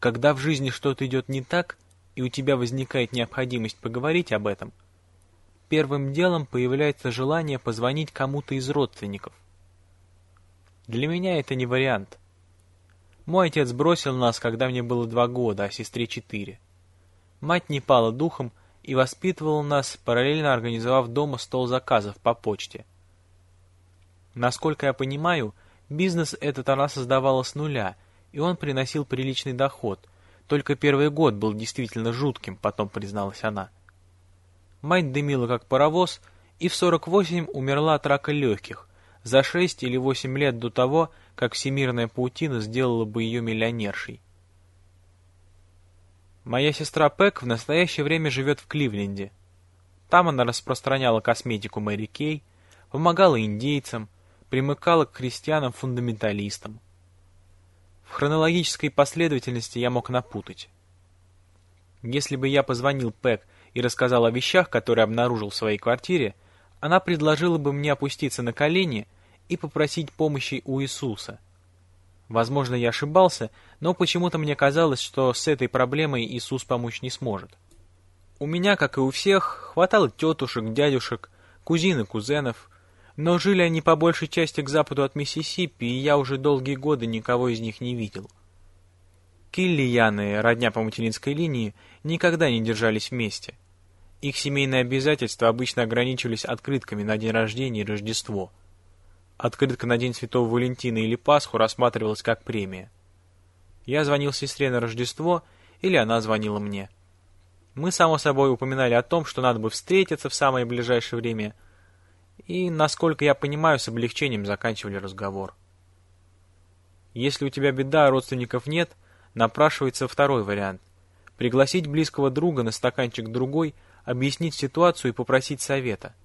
Когда в жизни что-то идет не так, и у тебя возникает необходимость поговорить об этом, первым делом появляется желание позвонить кому-то из родственников. Для меня это не вариант. Мой отец бросил нас, когда мне было два года, а сестре четыре. Мать не пала духом и воспитывала нас, параллельно организовав дома стол заказов по почте. Насколько я понимаю, бизнес этот она создавала с нуля, и он приносил приличный доход. Только первый год был действительно жутким, потом призналась она. Мать дымила как паровоз, и в 48 умерла от рака легких, за 6 или 8 лет до того, как всемирная паутина сделала бы ее миллионершей. Моя сестра Пэк в настоящее время живет в Кливленде. Там она распространяла косметику Мэри Кей, помогала индейцам, примыкала к христианам-фундаменталистам. В хронологической последовательности я мог напутать. Если бы я позвонил Пэк и рассказал о вещах, которые обнаружил в своей квартире, она предложила бы мне опуститься на колени и попросить помощи у Иисуса – Возможно, я ошибался, но почему-то мне казалось, что с этой проблемой Иисус помочь не сможет. У меня, как и у всех, хватало тетушек, дядюшек, кузин и кузенов, но жили они по большей части к западу от Миссисипи, и я уже долгие годы никого из них не видел. Килли и Яны, родня по материнской линии, никогда не держались вместе. Их семейные обязательства обычно ограничивались открытками на день рождения и Рождество – Открытка на День Святого Валентина или Пасху рассматривалась как премия. Я звонил сестре на Рождество, или она звонила мне. Мы, само собой, упоминали о том, что надо бы встретиться в самое ближайшее время, и, насколько я понимаю, с облегчением заканчивали разговор. Если у тебя беда, а родственников нет, напрашивается второй вариант. Пригласить близкого друга на стаканчик другой, объяснить ситуацию и попросить совета –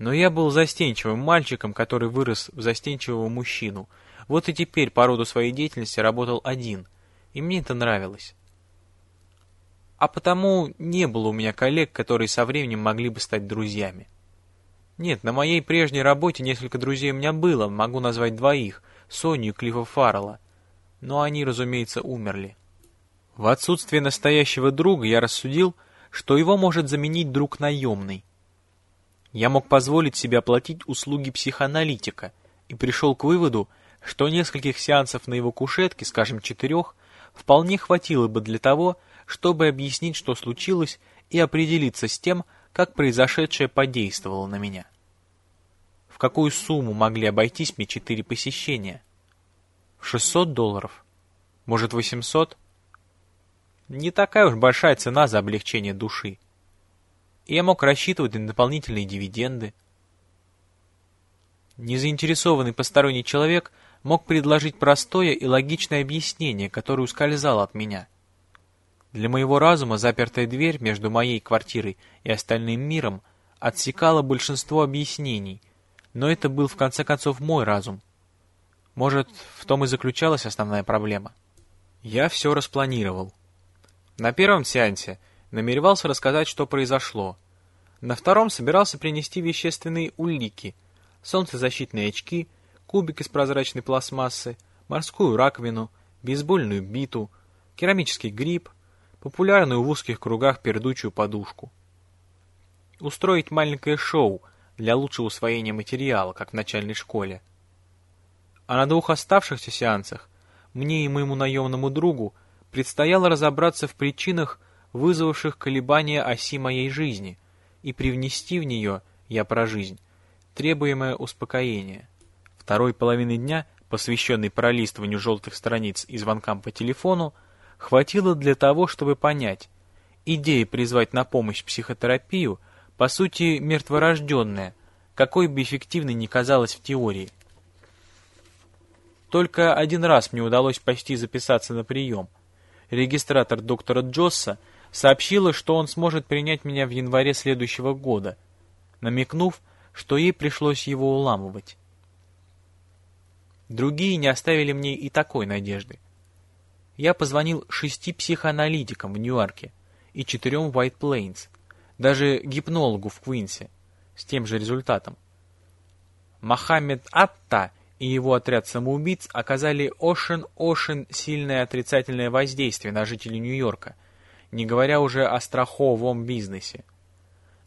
но я был застенчивым мальчиком, который вырос в застенчивого мужчину. Вот и теперь по роду своей деятельности работал один, и мне это нравилось. А потому не было у меня коллег, которые со временем могли бы стать друзьями. Нет, на моей прежней работе несколько друзей у меня было, могу назвать двоих, Соню и Клиффа Фаррелла. Но они, разумеется, умерли. В отсутствие настоящего друга я рассудил, что его может заменить друг наемный. Я мог позволить себе оплатить услуги психоаналитика и пришел к выводу, что нескольких сеансов на его кушетке, скажем, четырех, вполне хватило бы для того, чтобы объяснить, что случилось, и определиться с тем, как произошедшее подействовало на меня. В какую сумму могли обойтись мне четыре посещения? В 600 долларов? Может, 800? Не такая уж большая цена за облегчение души я мог рассчитывать на дополнительные дивиденды. Незаинтересованный посторонний человек мог предложить простое и логичное объяснение, которое ускользало от меня. Для моего разума запертая дверь между моей квартирой и остальным миром отсекала большинство объяснений, но это был в конце концов мой разум. Может, в том и заключалась основная проблема. Я все распланировал. На первом сеансе – намеревался рассказать, что произошло. На втором собирался принести вещественные улики, солнцезащитные очки, кубик из прозрачной пластмассы, морскую раковину, бейсбольную биту, керамический гриб, популярную в узких кругах пердучую подушку. Устроить маленькое шоу для лучшего усвоения материала, как в начальной школе. А на двух оставшихся сеансах мне и моему наемному другу предстояло разобраться в причинах, вызвавших колебания оси моей жизни, и привнести в нее, я про жизнь, требуемое успокоение. Второй половины дня, посвященной пролистыванию желтых страниц и звонкам по телефону, хватило для того, чтобы понять, идея призвать на помощь психотерапию, по сути, мертворожденная, какой бы эффективной ни казалась в теории. Только один раз мне удалось почти записаться на прием. Регистратор доктора Джосса сообщила, что он сможет принять меня в январе следующего года, намекнув, что ей пришлось его уламывать. Другие не оставили мне и такой надежды. Я позвонил шести психоаналитикам в Ньюарке и четырем в White Plains, даже гипнологу в Квинсе, с тем же результатом. Мохаммед Атта и его отряд самоубийц оказали очень-очень сильное отрицательное воздействие на жителей Нью-Йорка, не говоря уже о страховом бизнесе.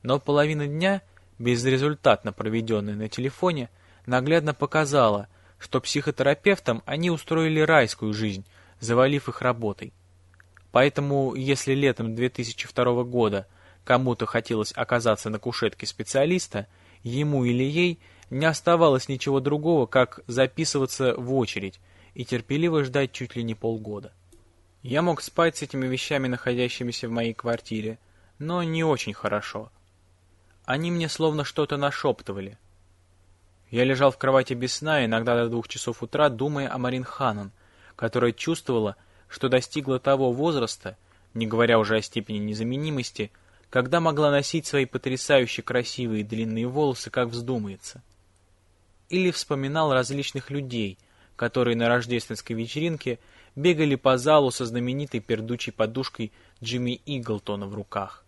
Но половина дня, безрезультатно проведенная на телефоне, наглядно показала, что психотерапевтам они устроили райскую жизнь, завалив их работой. Поэтому, если летом 2002 года кому-то хотелось оказаться на кушетке специалиста, ему или ей не оставалось ничего другого, как записываться в очередь и терпеливо ждать чуть ли не полгода. Я мог спать с этими вещами, находящимися в моей квартире, но не очень хорошо. Они мне словно что-то нашептывали. Я лежал в кровати без сна, иногда до двух часов утра, думая о Марин Ханан, которая чувствовала, что достигла того возраста, не говоря уже о степени незаменимости, когда могла носить свои потрясающе красивые длинные волосы, как вздумается. Или вспоминал различных людей, которые на рождественской вечеринке бегали по залу со знаменитой пердучей подушкой Джимми Иглтона в руках.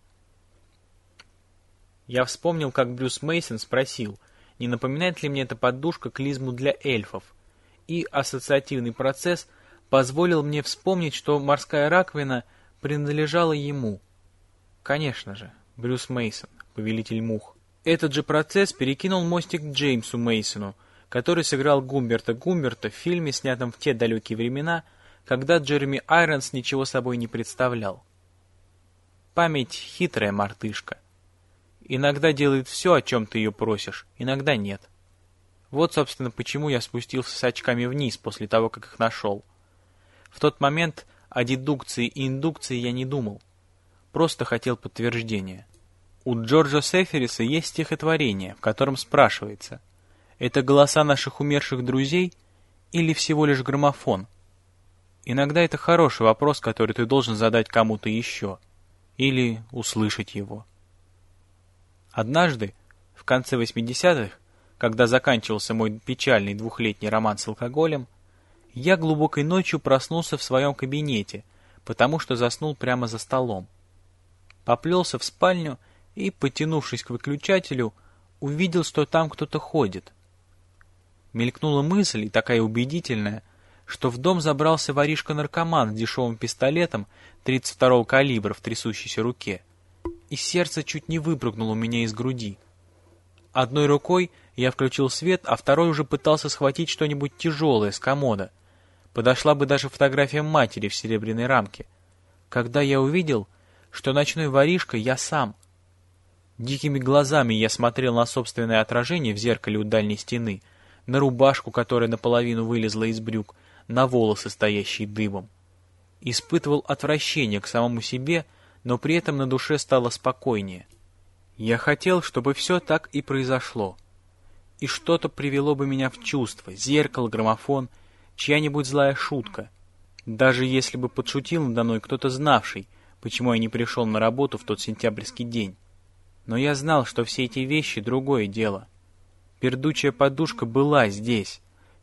Я вспомнил, как Брюс Мейсон спросил, не напоминает ли мне эта подушка клизму для эльфов, и ассоциативный процесс позволил мне вспомнить, что морская раковина принадлежала ему. Конечно же, Брюс Мейсон, повелитель мух. Этот же процесс перекинул мостик Джеймсу Мейсону, который сыграл Гумберта Гумберта в фильме, снятом в те далекие времена, когда Джереми Айронс ничего собой не представлял. Память хитрая мартышка. Иногда делает все, о чем ты ее просишь, иногда нет. Вот, собственно, почему я спустился с очками вниз после того, как их нашел. В тот момент о дедукции и индукции я не думал. Просто хотел подтверждения. У Джорджа Сефериса есть стихотворение, в котором спрашивается, это голоса наших умерших друзей или всего лишь граммофон? Иногда это хороший вопрос, который ты должен задать кому-то еще, или услышать его. Однажды, в конце 80-х, когда заканчивался мой печальный двухлетний роман с алкоголем, я глубокой ночью проснулся в своем кабинете, потому что заснул прямо за столом. Поплелся в спальню и, потянувшись к выключателю, увидел, что там кто-то ходит. Мелькнула мысль, и такая убедительная, что в дом забрался воришка-наркоман с дешевым пистолетом 32-го калибра в трясущейся руке и сердце чуть не выпрыгнуло у меня из груди. Одной рукой я включил свет, а второй уже пытался схватить что-нибудь тяжелое с комода. Подошла бы даже фотография матери в серебряной рамке. Когда я увидел, что ночной воришка я сам. Дикими глазами я смотрел на собственное отражение в зеркале у дальней стены, на рубашку, которая наполовину вылезла из брюк, на волосы, стоящие дыбом. Испытывал отвращение к самому себе но при этом на душе стало спокойнее. Я хотел, чтобы все так и произошло. И что-то привело бы меня в чувство, зеркало, граммофон, чья-нибудь злая шутка. Даже если бы подшутил надо мной кто-то знавший, почему я не пришел на работу в тот сентябрьский день. Но я знал, что все эти вещи — другое дело. Пердучая подушка была здесь,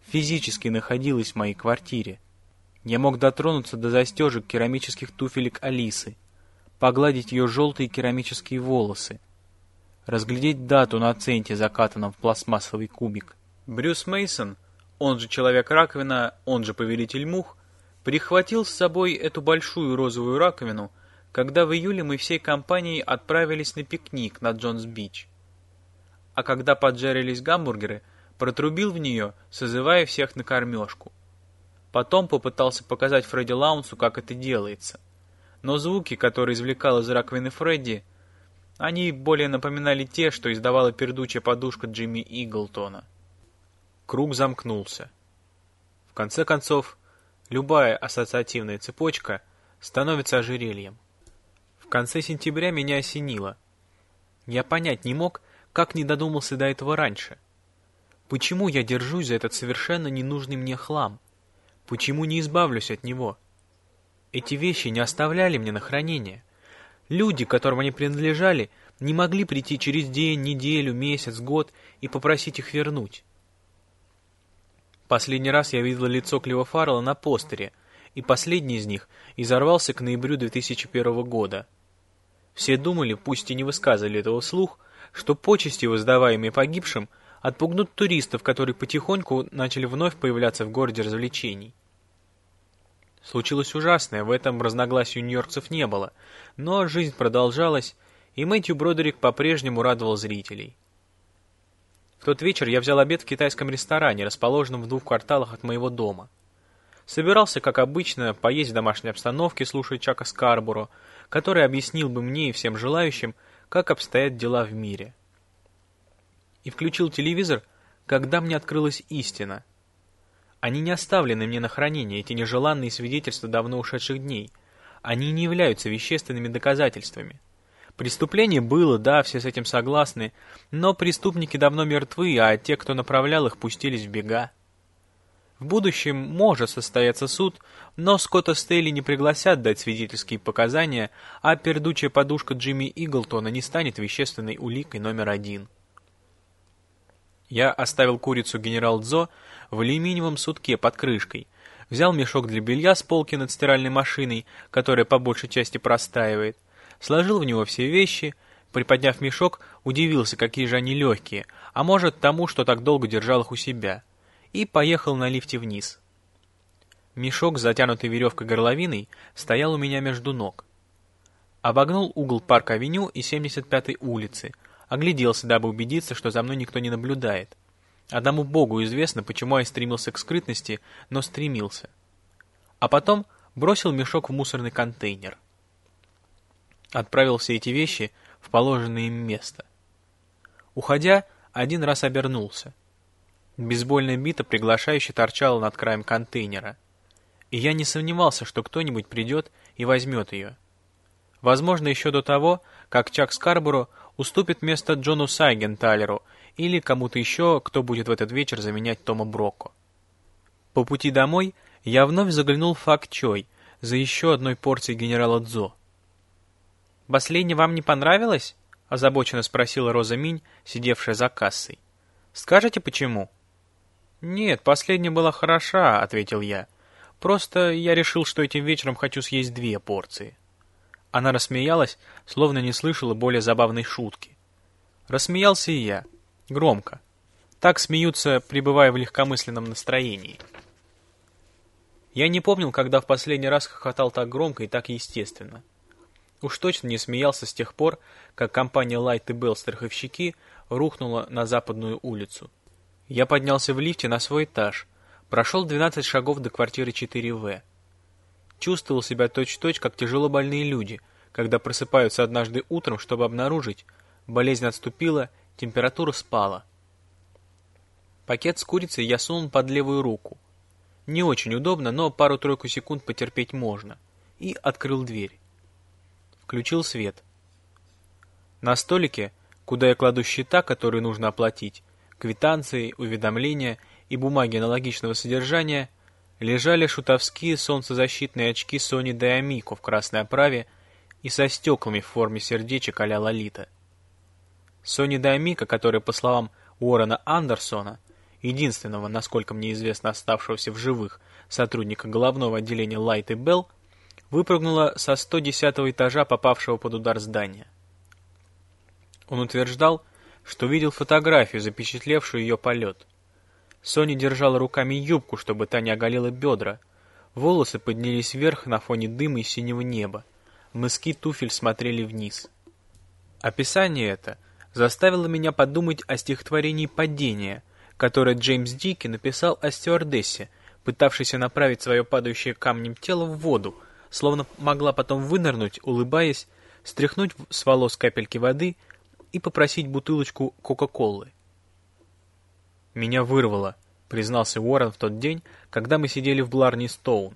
физически находилась в моей квартире. Я мог дотронуться до застежек керамических туфелек Алисы, погладить ее желтые керамические волосы, разглядеть дату на центе, закатанном в пластмассовый кубик. Брюс Мейсон, он же Человек-раковина, он же Повелитель мух, прихватил с собой эту большую розовую раковину, когда в июле мы всей компанией отправились на пикник на Джонс-Бич. А когда поджарились гамбургеры, протрубил в нее, созывая всех на кормежку. Потом попытался показать Фредди Лаунсу, как это делается – но звуки, которые извлекал из раковины Фредди, они более напоминали те, что издавала пердучая подушка Джимми Иглтона. Круг замкнулся. В конце концов, любая ассоциативная цепочка становится ожерельем. В конце сентября меня осенило. Я понять не мог, как не додумался до этого раньше. Почему я держусь за этот совершенно ненужный мне хлам? Почему не избавлюсь от него? Эти вещи не оставляли мне на хранение. Люди, которым они принадлежали, не могли прийти через день, неделю, месяц, год и попросить их вернуть. Последний раз я видел лицо Клива Фаррелла на постере, и последний из них изорвался к ноябрю 2001 года. Все думали, пусть и не высказывали этого вслух, что почести, воздаваемые погибшим, отпугнут туристов, которые потихоньку начали вновь появляться в городе развлечений. Случилось ужасное, в этом разногласий у нью-йоркцев не было, но жизнь продолжалась, и Мэтью Бродерик по-прежнему радовал зрителей. В тот вечер я взял обед в китайском ресторане, расположенном в двух кварталах от моего дома. Собирался, как обычно, поесть в домашней обстановке, слушая Чака Скарборо, который объяснил бы мне и всем желающим, как обстоят дела в мире. И включил телевизор, когда мне открылась истина. Они не оставлены мне на хранение, эти нежеланные свидетельства давно ушедших дней. Они не являются вещественными доказательствами. Преступление было, да, все с этим согласны, но преступники давно мертвы, а те, кто направлял их, пустились в бега. В будущем может состояться суд, но Скотта Стейли не пригласят дать свидетельские показания, а пердучая подушка Джимми Иглтона не станет вещественной уликой номер один. Я оставил курицу генерал Дзо в алюминиевом сутке под крышкой, взял мешок для белья с полки над стиральной машиной, которая по большей части простаивает, сложил в него все вещи, приподняв мешок, удивился, какие же они легкие, а может тому, что так долго держал их у себя, и поехал на лифте вниз. Мешок, затянутый веревкой горловиной, стоял у меня между ног. Обогнул угол Парк-авеню и 75-й улицы, огляделся, дабы убедиться, что за мной никто не наблюдает. Одному богу известно, почему я стремился к скрытности, но стремился. А потом бросил мешок в мусорный контейнер отправил все эти вещи в положенное им место. Уходя, один раз обернулся. Бейсбольная бита приглашающе торчала над краем контейнера. И я не сомневался, что кто-нибудь придет и возьмет ее. Возможно, еще до того, как Чак Скарборо уступит место Джону Сайгенталеру или кому-то еще, кто будет в этот вечер заменять Тома Брокко. По пути домой я вновь заглянул в Фак Чой за еще одной порцией генерала Дзо. «Последнее вам не понравилось?» — озабоченно спросила Роза Минь, сидевшая за кассой. «Скажете, почему?» «Нет, последняя была хороша», — ответил я. «Просто я решил, что этим вечером хочу съесть две порции». Она рассмеялась, словно не слышала более забавной шутки. Рассмеялся и я. Громко. Так смеются, пребывая в легкомысленном настроении. Я не помнил, когда в последний раз хохотал так громко и так естественно. Уж точно не смеялся с тех пор, как компания Light и Bell страховщики рухнула на западную улицу. Я поднялся в лифте на свой этаж, прошел 12 шагов до квартиры 4В. Чувствовал себя точь-в-точь, -точь, как тяжело больные люди, когда просыпаются однажды утром, чтобы обнаружить, болезнь отступила, температура спала. Пакет с курицей я сунул под левую руку. Не очень удобно, но пару-тройку секунд потерпеть можно. И открыл дверь включил свет. На столике, куда я кладу счета, которые нужно оплатить, квитанции, уведомления и бумаги аналогичного содержания, лежали шутовские солнцезащитные очки Sony Diamico в красной оправе и со стеклами в форме сердечек а-ля Лолита. Sony Diamico, который, по словам Уоррена Андерсона, единственного, насколько мне известно, оставшегося в живых сотрудника головного отделения Light и Bell, выпрыгнула со 110 этажа попавшего под удар здания. Он утверждал, что видел фотографию, запечатлевшую ее полет. Соня держала руками юбку, чтобы та не оголила бедра. Волосы поднялись вверх на фоне дыма и синего неба. Мыски туфель смотрели вниз. Описание это заставило меня подумать о стихотворении «Падение», которое Джеймс Дики написал о стюардессе, пытавшейся направить свое падающее камнем тело в воду, словно могла потом вынырнуть, улыбаясь, стряхнуть с волос капельки воды и попросить бутылочку Кока-Колы. «Меня вырвало», — признался Уоррен в тот день, когда мы сидели в Бларни Стоун.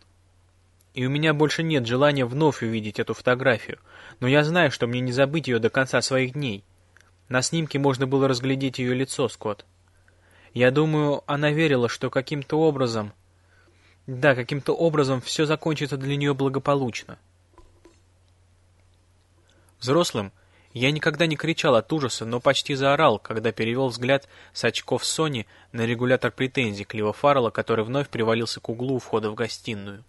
«И у меня больше нет желания вновь увидеть эту фотографию, но я знаю, что мне не забыть ее до конца своих дней. На снимке можно было разглядеть ее лицо, Скотт. Я думаю, она верила, что каким-то образом да, каким-то образом все закончится для нее благополучно. Взрослым я никогда не кричал от ужаса, но почти заорал, когда перевел взгляд с очков Сони на регулятор претензий Клива Фаррелла, который вновь привалился к углу входа в гостиную.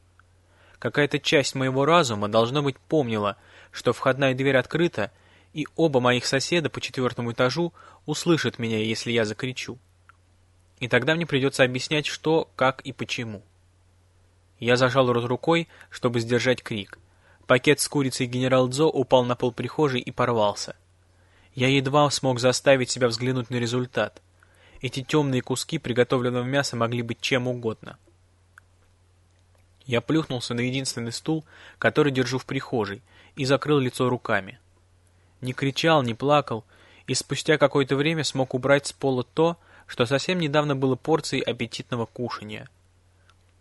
Какая-то часть моего разума, должно быть, помнила, что входная дверь открыта, и оба моих соседа по четвертому этажу услышат меня, если я закричу. И тогда мне придется объяснять, что, как и почему. Я зажал рот рукой, чтобы сдержать крик. Пакет с курицей генерал Дзо упал на пол прихожей и порвался. Я едва смог заставить себя взглянуть на результат. Эти темные куски приготовленного мяса могли быть чем угодно. Я плюхнулся на единственный стул, который держу в прихожей, и закрыл лицо руками. Не кричал, не плакал, и спустя какое-то время смог убрать с пола то, что совсем недавно было порцией аппетитного кушания.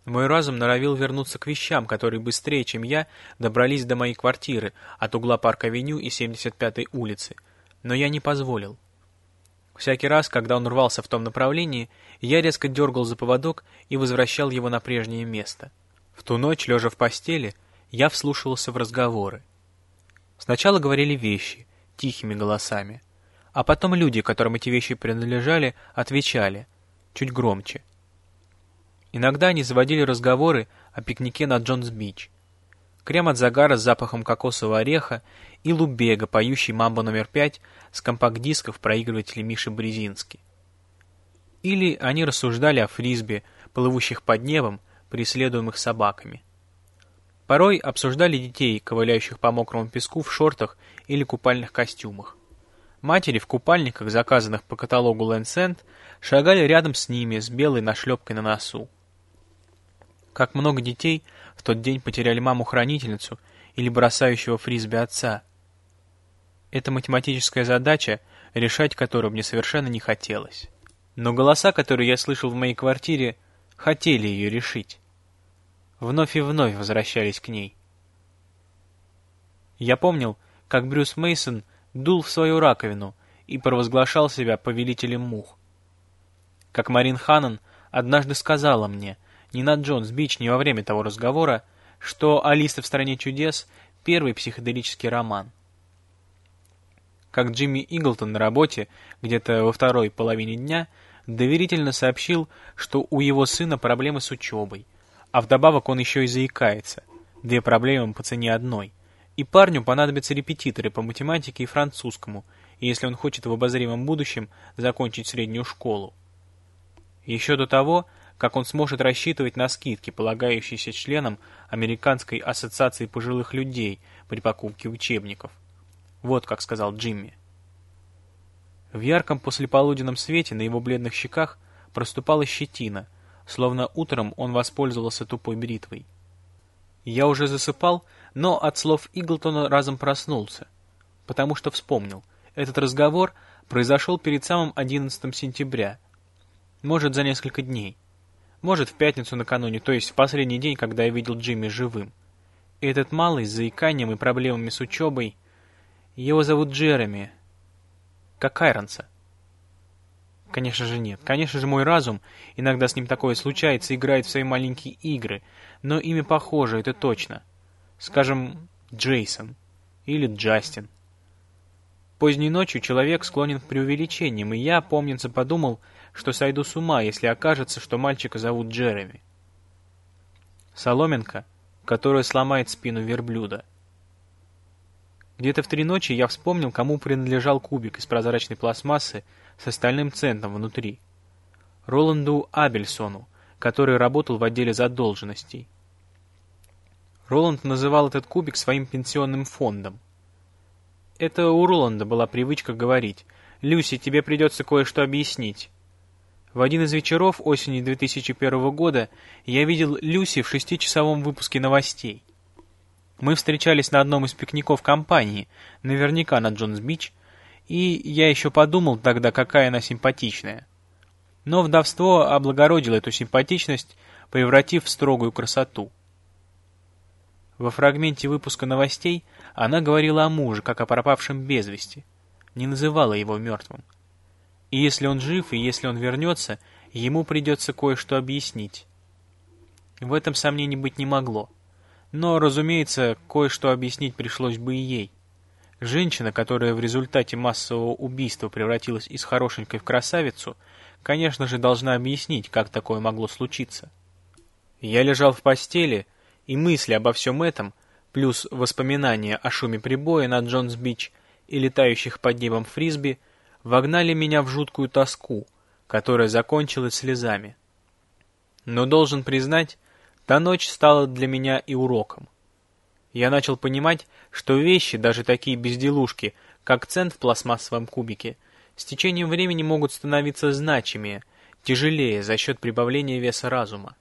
Мой разум норовил вернуться к вещам, которые быстрее, чем я, добрались до моей квартиры от угла Парк-авеню и 75-й улицы, но я не позволил. Всякий раз, когда он рвался в том направлении, я резко дергал за поводок и возвращал его на прежнее место. В ту ночь, лежа в постели, я вслушивался в разговоры. Сначала говорили вещи, тихими голосами, а потом люди, которым эти вещи принадлежали, отвечали, чуть громче. Иногда они заводили разговоры о пикнике на Джонс-Бич. Крем от загара с запахом кокосового ореха и Лу Бега, поющий «Мамбо номер пять» с компакт-дисков проигрывателя Миши Брезински. Или они рассуждали о фрисбе, плывущих под небом, преследуемых собаками. Порой обсуждали детей, ковыляющих по мокрому песку в шортах или купальных костюмах. Матери в купальниках, заказанных по каталогу Лэнсенд, шагали рядом с ними с белой нашлепкой на носу. Как много детей в тот день потеряли маму-хранительницу или бросающего фрисби отца. Это математическая задача, решать которую мне совершенно не хотелось. Но голоса, которые я слышал в моей квартире, хотели ее решить вновь и вновь возвращались к ней. Я помнил, как Брюс Мейсон дул в свою раковину и провозглашал себя повелителем мух. Как Марин Ханнон однажды сказала мне, не на Джонс-Бич, не во время того разговора, что «Алиса в стране чудес» — первый психоделический роман. Как Джимми Иглтон на работе, где-то во второй половине дня, доверительно сообщил, что у его сына проблемы с учебой — а вдобавок он еще и заикается. Две проблемы по цене одной. И парню понадобятся репетиторы по математике и французскому, если он хочет в обозримом будущем закончить среднюю школу. Еще до того, как он сможет рассчитывать на скидки, полагающиеся членам Американской ассоциации пожилых людей при покупке учебников. Вот как сказал Джимми. В ярком послеполуденном свете на его бледных щеках проступала щетина – словно утром он воспользовался тупой бритвой. Я уже засыпал, но от слов Иглтона разом проснулся, потому что вспомнил, этот разговор произошел перед самым 11 сентября, может, за несколько дней, может, в пятницу накануне, то есть в последний день, когда я видел Джимми живым. И этот малый с заиканием и проблемами с учебой, его зовут Джереми, как Айронса. Конечно же нет. Конечно же мой разум, иногда с ним такое случается, играет в свои маленькие игры, но имя похоже, это точно. Скажем, Джейсон или Джастин. Поздней ночью человек склонен к преувеличениям, и я, помнится, подумал, что сойду с ума, если окажется, что мальчика зовут Джереми. Соломинка, которая сломает спину верблюда. Где-то в три ночи я вспомнил, кому принадлежал кубик из прозрачной пластмассы, с остальным центом внутри. Роланду Абельсону, который работал в отделе задолженностей. Роланд называл этот кубик своим пенсионным фондом. Это у Роланда была привычка говорить «Люси, тебе придется кое-что объяснить». В один из вечеров осени 2001 года я видел Люси в шестичасовом выпуске новостей. Мы встречались на одном из пикников компании, наверняка на Джонс-Бич, и я еще подумал тогда, какая она симпатичная. Но вдовство облагородило эту симпатичность, превратив в строгую красоту. Во фрагменте выпуска новостей она говорила о муже, как о пропавшем без вести, не называла его мертвым. И если он жив, и если он вернется, ему придется кое-что объяснить. В этом сомнений быть не могло. Но, разумеется, кое-что объяснить пришлось бы и ей. Женщина, которая в результате массового убийства превратилась из хорошенькой в красавицу, конечно же, должна объяснить, как такое могло случиться. Я лежал в постели, и мысли обо всем этом, плюс воспоминания о шуме прибоя на Джонс-Бич и летающих под небом фрисби, вогнали меня в жуткую тоску, которая закончилась слезами. Но должен признать, та ночь стала для меня и уроком. Я начал понимать, что вещи, даже такие безделушки, как цент в пластмассовом кубике, с течением времени могут становиться значимее, тяжелее за счет прибавления веса разума.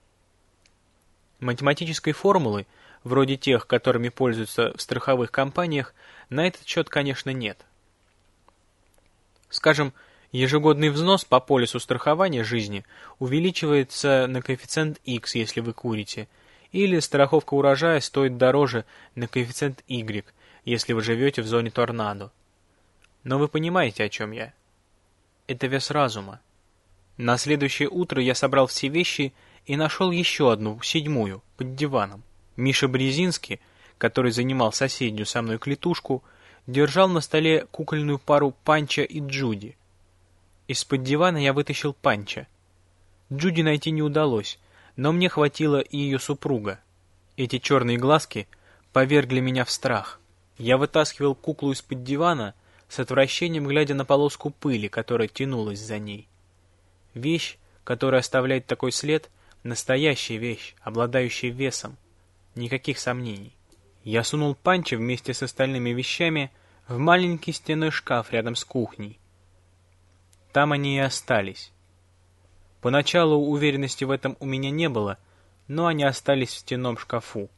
Математической формулы, вроде тех, которыми пользуются в страховых компаниях, на этот счет, конечно, нет. Скажем, ежегодный взнос по полису страхования жизни увеличивается на коэффициент X, если вы курите, или страховка урожая стоит дороже на коэффициент Y, если вы живете в зоне торнадо. Но вы понимаете, о чем я. Это вес разума. На следующее утро я собрал все вещи и нашел еще одну, седьмую, под диваном. Миша Брезинский, который занимал соседнюю со мной клетушку, держал на столе кукольную пару Панча и Джуди. Из-под дивана я вытащил Панча. Джуди найти не удалось, но мне хватило и ее супруга. Эти черные глазки повергли меня в страх. Я вытаскивал куклу из-под дивана, с отвращением глядя на полоску пыли, которая тянулась за ней. Вещь, которая оставляет такой след, Настоящая вещь, обладающая весом. Никаких сомнений. Я сунул панчи вместе с остальными вещами в маленький стенной шкаф рядом с кухней. Там они и остались. Поначалу уверенности в этом у меня не было, но они остались в стенном шкафу.